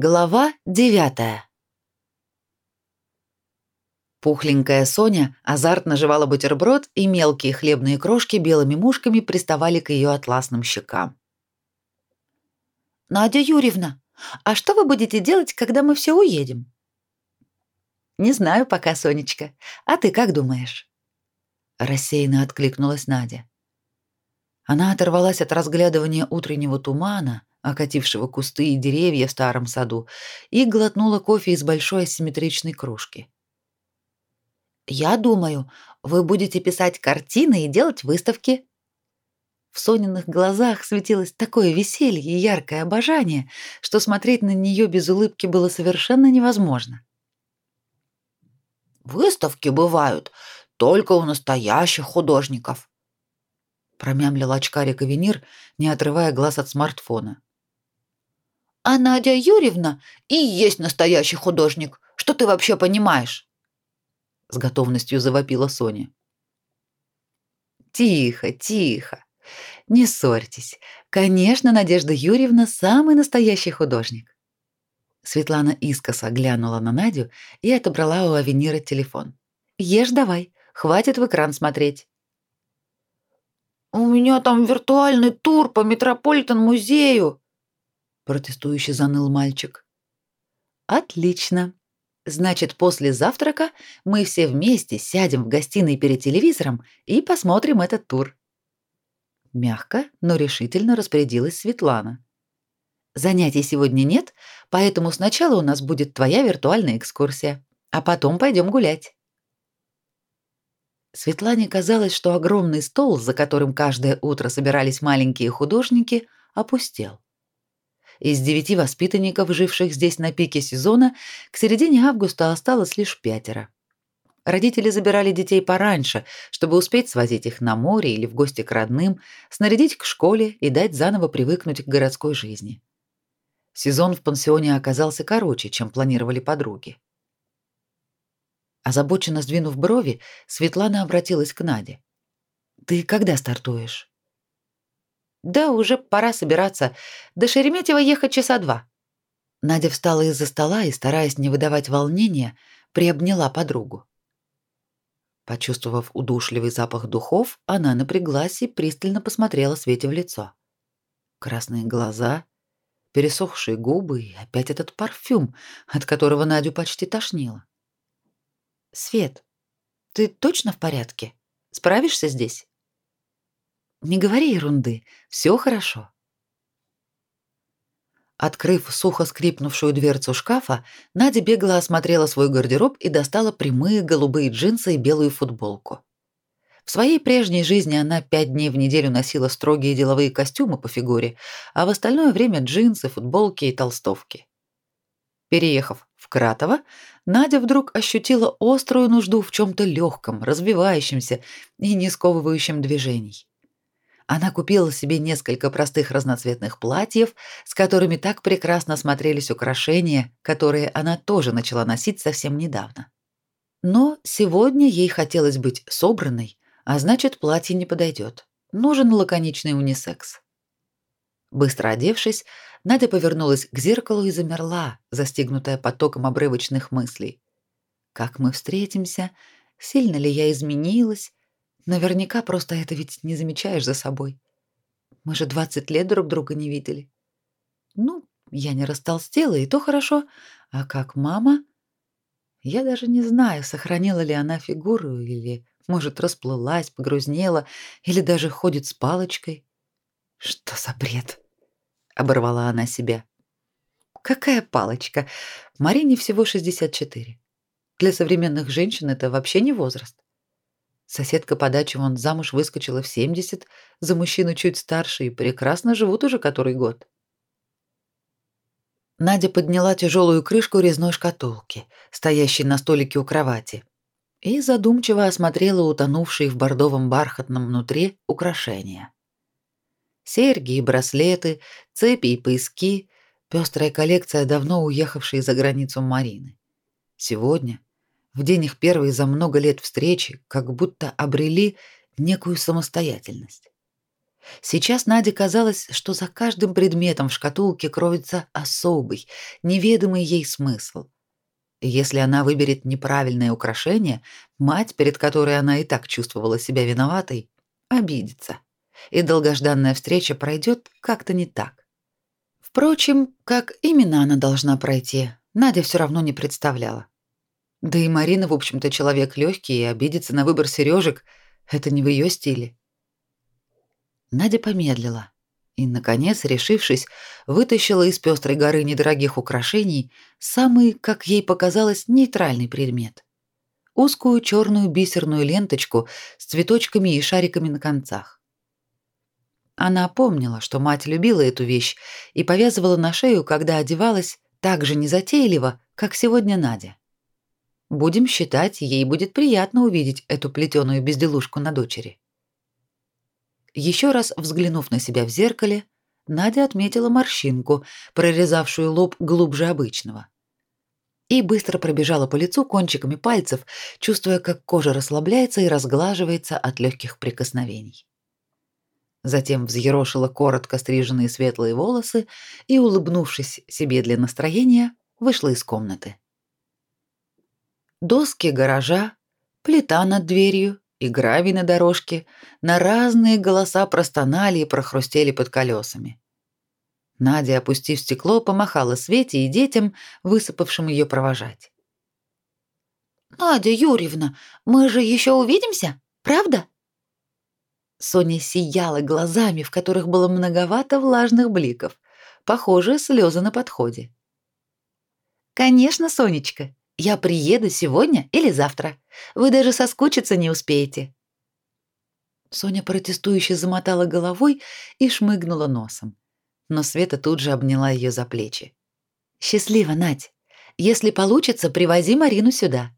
Глава девятая. Пухленькая Соня азартно жевала бутерброд, и мелкие хлебные крошки белыми мушками приставали к ее атласным щекам. «Надя Юрьевна, а что вы будете делать, когда мы все уедем?» «Не знаю пока, Сонечка. А ты как думаешь?» Рассеянно откликнулась Надя. Она оторвалась от разглядывания утреннего тумана, окатившего кусты и деревья в старом саду, и глотнула кофе из большой асимметричной кружки. «Я думаю, вы будете писать картины и делать выставки». В Сониных глазах светилось такое веселье и яркое обожание, что смотреть на нее без улыбки было совершенно невозможно. «Выставки бывают только у настоящих художников», промямлил очкарик Авенир, не отрывая глаз от смартфона. А Надя Юрьевна и есть настоящий художник. Что ты вообще понимаешь? С готовностью завопила Соня. Тихо, тихо. Не ссорьтесь. Конечно, Надежда Юрьевна самый настоящий художник. Светлана искоса глянула на Надю и отобрала у Авенира телефон. Ешь давай, хватит в экран смотреть. У меня там виртуальный тур по Метрополитен-музею, протестующе заныл мальчик. Отлично. Значит, после завтрака мы все вместе сядем в гостиной перед телевизором и посмотрим этот тур. Мягко, но решительно распорядилась Светлана. Занятий сегодня нет, поэтому сначала у нас будет твоя виртуальная экскурсия, а потом пойдем гулять. Светлане казалось, что огромный стол, за которым каждое утро собирались маленькие художники, опустел. Из девяти воспитанников, живших здесь на пике сезона, к середине августа осталось лишь пятеро. Родители забирали детей пораньше, чтобы успеть свозить их на море или в гости к родным, снарядить к школе и дать заново привыкнуть к городской жизни. Сезон в пансионе оказался короче, чем планировали подруги. Озабоченно сдвинув брови, Светлана обратилась к Наде. «Ты когда стартуешь?» Да, уже пора собираться. До Шереметьево ехать часа два. Надя встала из-за стола и, стараясь не выдавать волнения, приобняла подругу. Почувствовав удушливый запах духов, она напряглась и пристально посмотрела Свете в лицо. Красные глаза, пересохшие губы и опять этот парфюм, от которого Надю почти тошнило. «Свет, ты точно в порядке? Справишься здесь?» Не говори ерунды, все хорошо. Открыв сухо скрипнувшую дверцу шкафа, Надя бегло осмотрела свой гардероб и достала прямые голубые джинсы и белую футболку. В своей прежней жизни она пять дней в неделю носила строгие деловые костюмы по фигуре, а в остальное время джинсы, футболки и толстовки. Переехав в Кратово, Надя вдруг ощутила острую нужду в чем то легком, развивающемся и не сковывающем движений. Она купила себе несколько простых разноцветных платьев, с которыми так прекрасно смотрелись украшения, которые она тоже начала носить совсем недавно. Но сегодня ей хотелось быть собранной, а значит, платье не подойдет. Нужен лаконичный унисекс. Быстро одевшись, Надя повернулась к зеркалу и замерла, застигнутая потоком обрывочных мыслей. Как мы встретимся? Сильно ли я изменилась? Наверняка просто это ведь не замечаешь за собой. Мы же 20 лет друг друга не видели. Ну, я не растолстела, и то хорошо. А как мама? Я даже не знаю, сохранила ли она фигуру или, может, расплылась, погрузнела или даже ходит с палочкой. Что за бред? оборвала она себя. Какая палочка? Марине всего 64. Для современных женщин это вообще не возраст. Соседка по даче вон замуж выскочила в 70, за мужчину чуть старше и прекрасно живут уже который год. Надя подняла тяжелую крышку резной шкатулки, стоящей на столике у кровати, и задумчиво осмотрела утонувшие в бордовом бархатном внутри украшения. Серьги и браслеты, цепи и пояски, пестрая коллекция давно уехавшей за границу Марины. Сегодня в день их первой за много лет встречи как будто обрели некую самостоятельность. Сейчас Наде казалось, что за каждым предметом в шкатулке кроется особый, неведомый ей смысл. Если она выберет неправильное украшение, мать, перед которой она и так чувствовала себя виноватой, обидится. И долгожданная встреча пройдет как-то не так. Впрочем, как именно она должна пройти, Надя все равно не представляла. Да и Марина, в общем-то, человек легкий, и обидеться на выбор сережек — это не в ее стиле. Надя помедлила и, наконец, решившись, вытащила из пестрой горы недорогих украшений самый, как ей показалось, нейтральный предмет. Узкую черную бисерную ленточку с цветочками и шариками на концах. Она помнила, что мать любила эту вещь и повязывала на шею, когда одевалась так же незатейливо, как сегодня Надя. Будем считать, ей будет приятно увидеть эту плетеную безделушку на дочери. Еще раз взглянув на себя в зеркале, Надя отметила морщинку, прорезавшую лоб глубже обычного. И быстро пробежала по лицу кончиками пальцев, чувствуя, как кожа расслабляется и разглаживается от легких прикосновений. Затем взъерошила коротко стриженные светлые волосы и, улыбнувшись себе для настроения, вышла из комнаты. Доски гаража, плита над дверью и гравий на дорожке на разные голоса простонали и прохрустели под колесами. Надя, опустив стекло, помахала Свете и детям, высыпавшим ее провожать. «Надя Юрьевна, мы же еще увидимся, правда?» Соня сияла глазами, в которых было многовато влажных бликов. Похоже, слезы на подходе. «Конечно, Сонечка, я приеду сегодня или завтра. Вы даже соскучиться не успеете». Соня протестующе замотала головой и шмыгнула носом. Но Света тут же обняла ее за плечи. «Счастливо, Надь. Если получится, привози Марину сюда.